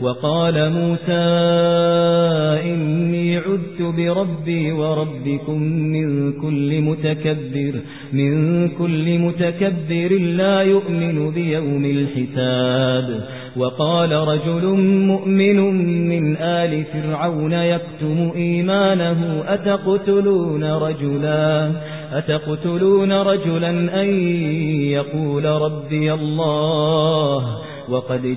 وقال موسى إني عدت بربي وربكم من كل متكبر من كل متكبر لا يؤمن بيوم الحساب. وقال رجل مؤمن من آل فرعون يكتم إيمانه أتقتلون رجلا؟ أتقتلون رجلا أن يقول ربي الله؟ وقد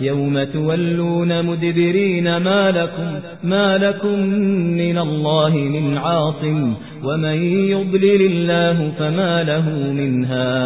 يوم تولون مدبرين ما لكم, ما لكم من الله من عاصم ومن يضلل الله فما له منها